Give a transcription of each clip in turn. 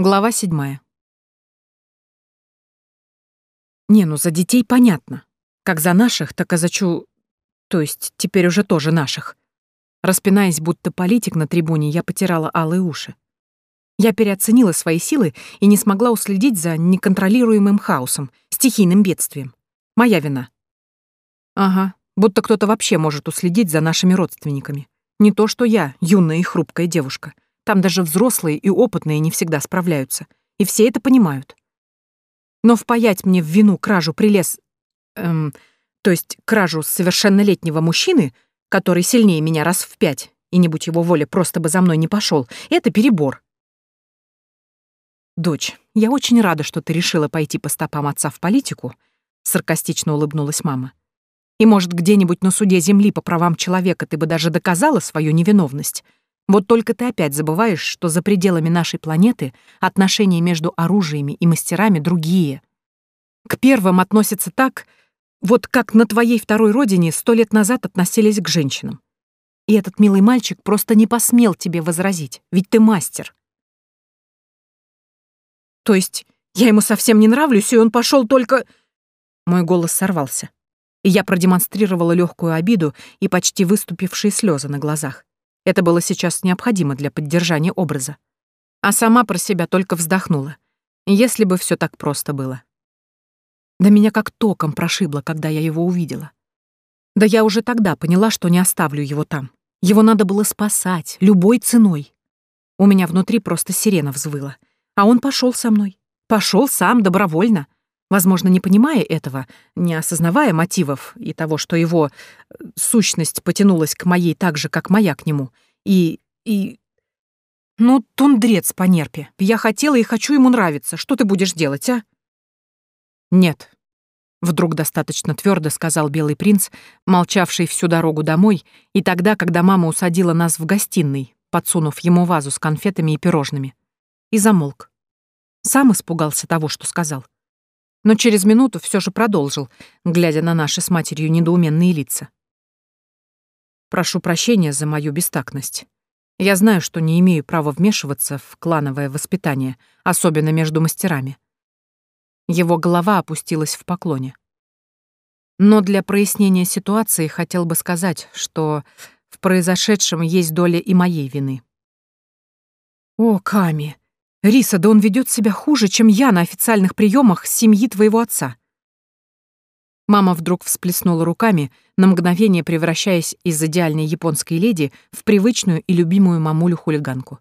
Глава седьмая. Не, ну за детей понятно. Как за наших, так и за чу... То есть теперь уже тоже наших. Распинаясь, будто политик на трибуне, я потирала алые уши. Я переоценила свои силы и не смогла уследить за неконтролируемым хаосом, стихийным бедствием. Моя вина. Ага, будто кто-то вообще может уследить за нашими родственниками. Не то что я, юная и хрупкая девушка. Там даже взрослые и опытные не всегда справляются. И все это понимают. Но впаять мне в вину кражу прилез... Эм, то есть кражу совершеннолетнего мужчины, который сильнее меня раз в пять, и не будь его воля, просто бы за мной не пошел, это перебор. «Дочь, я очень рада, что ты решила пойти по стопам отца в политику», — саркастично улыбнулась мама. «И, может, где-нибудь на суде земли по правам человека ты бы даже доказала свою невиновность, вот только ты опять забываешь, что за пределами нашей планеты отношения между оружиями и мастерами другие. К первым относятся так, вот как на твоей второй родине сто лет назад относились к женщинам. И этот милый мальчик просто не посмел тебе возразить, ведь ты мастер. То есть я ему совсем не нравлюсь, и он пошел только... Мой голос сорвался, и я продемонстрировала легкую обиду и почти выступившие слезы на глазах. Это было сейчас необходимо для поддержания образа. А сама про себя только вздохнула. Если бы все так просто было. Да меня как током прошибло, когда я его увидела. Да я уже тогда поняла, что не оставлю его там. Его надо было спасать, любой ценой. У меня внутри просто сирена взвыла. А он пошел со мной. Пошел сам, добровольно возможно, не понимая этого, не осознавая мотивов и того, что его э, сущность потянулась к моей так же, как моя к нему. И... и... Ну, тундрец по нерпе. Я хотела и хочу ему нравиться. Что ты будешь делать, а? Нет. Вдруг достаточно твердо сказал Белый принц, молчавший всю дорогу домой, и тогда, когда мама усадила нас в гостиной, подсунув ему вазу с конфетами и пирожными. И замолк. Сам испугался того, что сказал но через минуту все же продолжил, глядя на наши с матерью недоуменные лица. «Прошу прощения за мою бестактность. Я знаю, что не имею права вмешиваться в клановое воспитание, особенно между мастерами». Его голова опустилась в поклоне. Но для прояснения ситуации хотел бы сказать, что в произошедшем есть доля и моей вины. «О, Ками!» Риса, да он ведет себя хуже, чем я на официальных приемах семьи твоего отца. Мама вдруг всплеснула руками, на мгновение превращаясь из идеальной японской леди в привычную и любимую мамулю-хулиганку.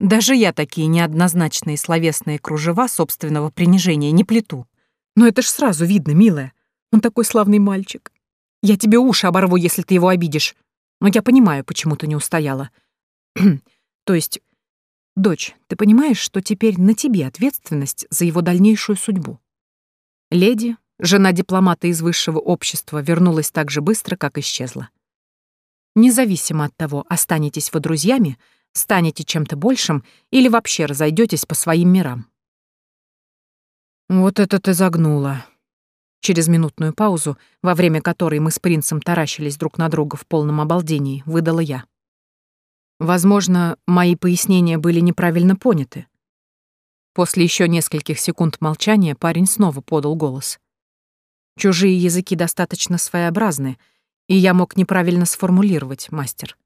Даже я такие неоднозначные словесные кружева собственного принижения не плету. Но это ж сразу видно, милая. Он такой славный мальчик. Я тебе уши оборву, если ты его обидишь. Но я понимаю, почему ты не устояла. То есть «Дочь, ты понимаешь, что теперь на тебе ответственность за его дальнейшую судьбу?» Леди, жена дипломата из высшего общества, вернулась так же быстро, как исчезла. Независимо от того, останетесь вы друзьями, станете чем-то большим или вообще разойдетесь по своим мирам. Вот это ты загнула. Через минутную паузу, во время которой мы с принцем таращились друг на друга в полном обалдении, выдала я. Возможно, мои пояснения были неправильно поняты. После еще нескольких секунд молчания парень снова подал голос. Чужие языки достаточно своеобразны, и я мог неправильно сформулировать, мастер.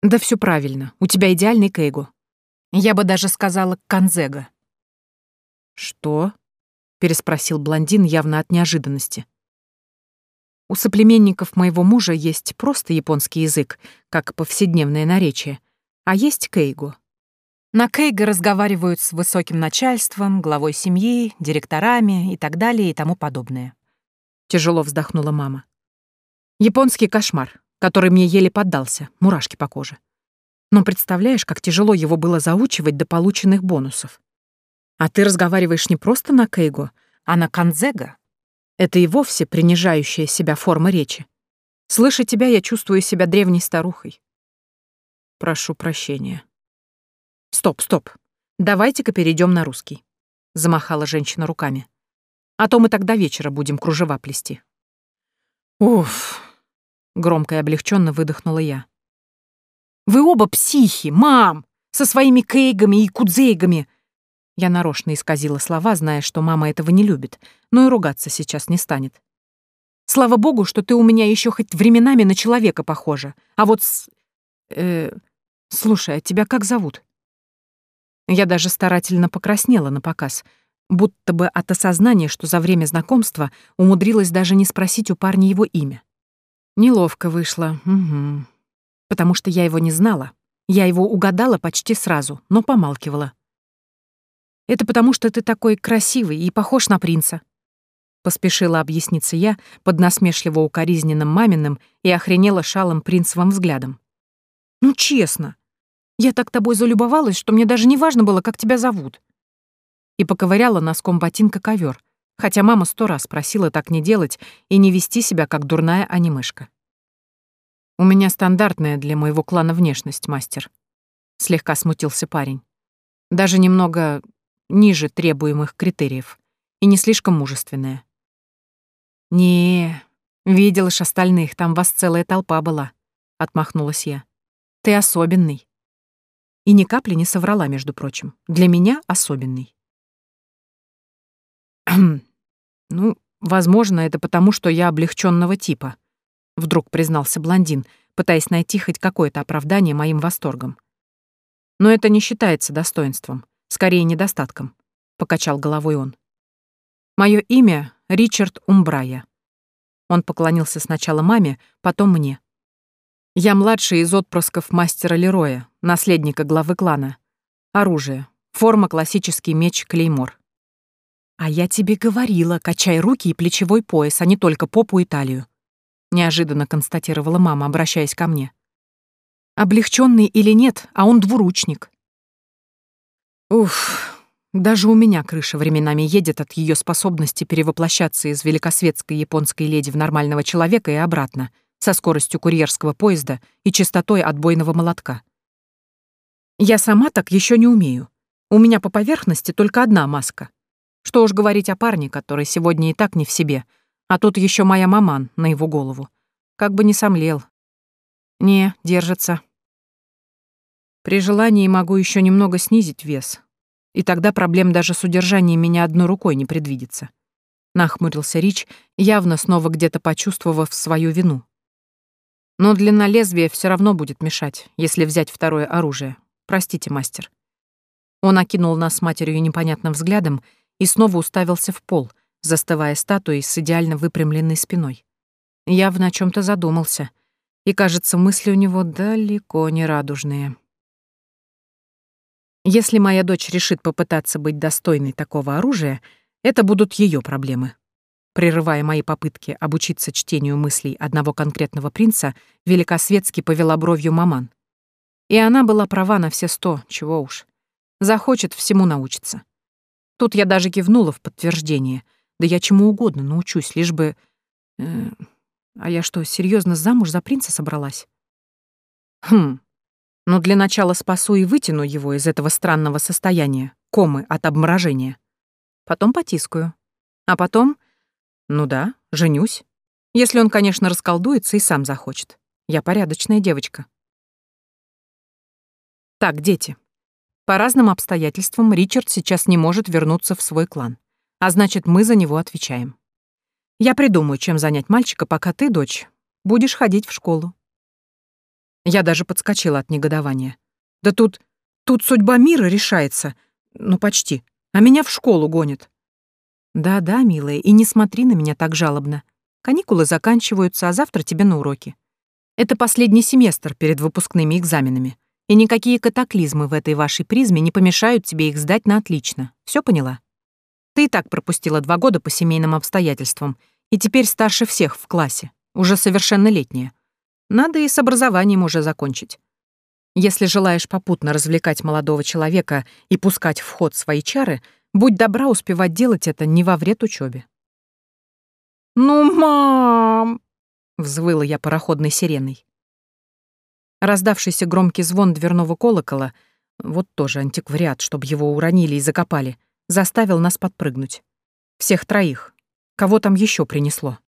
Да все правильно, у тебя идеальный кейго. Я бы даже сказала канзега. Что? переспросил блондин явно от неожиданности. У соплеменников моего мужа есть просто японский язык, как повседневное наречие, а есть кейго. На кейго разговаривают с высоким начальством, главой семьи, директорами и так далее и тому подобное. Тяжело вздохнула мама. Японский кошмар, который мне еле поддался, мурашки по коже. Но представляешь, как тяжело его было заучивать до полученных бонусов. А ты разговариваешь не просто на кейго, а на канзега. Это и вовсе принижающая себя форма речи. Слыша тебя, я чувствую себя древней старухой. Прошу прощения. Стоп, стоп. Давайте-ка перейдем на русский. Замахала женщина руками. А то мы тогда вечера будем кружева плести. Уф. Громко и облегченно выдохнула я. Вы оба психи, мам! Со своими кейгами и кудзейгами! Я нарочно исказила слова, зная, что мама этого не любит, но и ругаться сейчас не станет. «Слава богу, что ты у меня еще хоть временами на человека похожа, а вот с... Э, слушай, а тебя как зовут?» Я даже старательно покраснела на показ, будто бы от осознания, что за время знакомства умудрилась даже не спросить у парня его имя. Неловко вышло, угу. потому что я его не знала. Я его угадала почти сразу, но помалкивала. Это потому, что ты такой красивый и похож на принца». Поспешила объясниться я под насмешливо укоризненным маминым и охренела шалом принцевым взглядом. «Ну честно, я так тобой залюбовалась, что мне даже не важно было, как тебя зовут». И поковыряла носком ботинка ковер, хотя мама сто раз просила так не делать и не вести себя, как дурная анимышка. «У меня стандартная для моего клана внешность, мастер», — слегка смутился парень. «Даже немного ниже требуемых критериев, и не слишком мужественная. не видел ж остальных, там вас целая толпа была», — отмахнулась я. «Ты особенный». И ни капли не соврала, между прочим. Для меня особенный. «Ну, возможно, это потому, что я облегченного типа», — вдруг признался блондин, пытаясь найти хоть какое-то оправдание моим восторгом. «Но это не считается достоинством. Скорее, недостатком», — покачал головой он. «Мое имя — Ричард Умбрая». Он поклонился сначала маме, потом мне. «Я младший из отпрысков мастера Лероя, наследника главы клана. Оружие. Форма классический меч Клеймор». «А я тебе говорила, качай руки и плечевой пояс, а не только попу и талию», — неожиданно констатировала мама, обращаясь ко мне. «Облегченный или нет, а он двуручник. Уф, даже у меня крыша временами едет от ее способности перевоплощаться из великосветской японской леди в нормального человека и обратно, со скоростью курьерского поезда и частотой отбойного молотка. Я сама так еще не умею. У меня по поверхности только одна маска. Что уж говорить о парне, который сегодня и так не в себе, а тут еще моя маман на его голову. Как бы не сомлел. Не, держится. При желании могу еще немного снизить вес. И тогда проблем даже с удержанием меня одной рукой не предвидится. Нахмурился Рич, явно снова где-то почувствовав свою вину. Но длина лезвия все равно будет мешать, если взять второе оружие. Простите, мастер. Он окинул нас с матерью непонятным взглядом и снова уставился в пол, застывая статуей с идеально выпрямленной спиной. Явно о чем то задумался, и, кажется, мысли у него далеко не радужные. Если моя дочь решит попытаться быть достойной такого оружия, это будут ее проблемы. Прерывая мои попытки обучиться чтению мыслей одного конкретного принца, великосветски повела бровью маман. И она была права на все сто, чего уж. Захочет всему научиться. Тут я даже кивнула в подтверждение. Да я чему угодно научусь, лишь бы... Э, а я что, серьезно замуж за принца собралась? Хм, но для начала спасу и вытяну его из этого странного состояния, комы от обморожения. Потом потискаю. А потом... Ну да, женюсь. Если он, конечно, расколдуется и сам захочет. Я порядочная девочка. Так, дети. По разным обстоятельствам Ричард сейчас не может вернуться в свой клан. А значит, мы за него отвечаем. Я придумаю, чем занять мальчика, пока ты, дочь, будешь ходить в школу. Я даже подскочила от негодования. Да тут... тут судьба мира решается. Ну, почти. А меня в школу гонят. Да-да, милая, и не смотри на меня так жалобно. Каникулы заканчиваются, а завтра тебе на уроки. Это последний семестр перед выпускными экзаменами. И никакие катаклизмы в этой вашей призме не помешают тебе их сдать на отлично. Все поняла? Ты и так пропустила два года по семейным обстоятельствам, и теперь старше всех в классе, уже совершеннолетняя. Надо и с образованием уже закончить. Если желаешь попутно развлекать молодого человека и пускать в ход свои чары, будь добра успевать делать это не во вред учебе. «Ну, мам!» — взвыла я пароходной сиреной. Раздавшийся громкий звон дверного колокола, вот тоже антиквариат, чтобы его уронили и закопали, заставил нас подпрыгнуть. Всех троих. Кого там еще принесло?